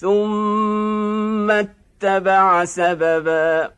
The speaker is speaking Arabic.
ثم اتبع سببا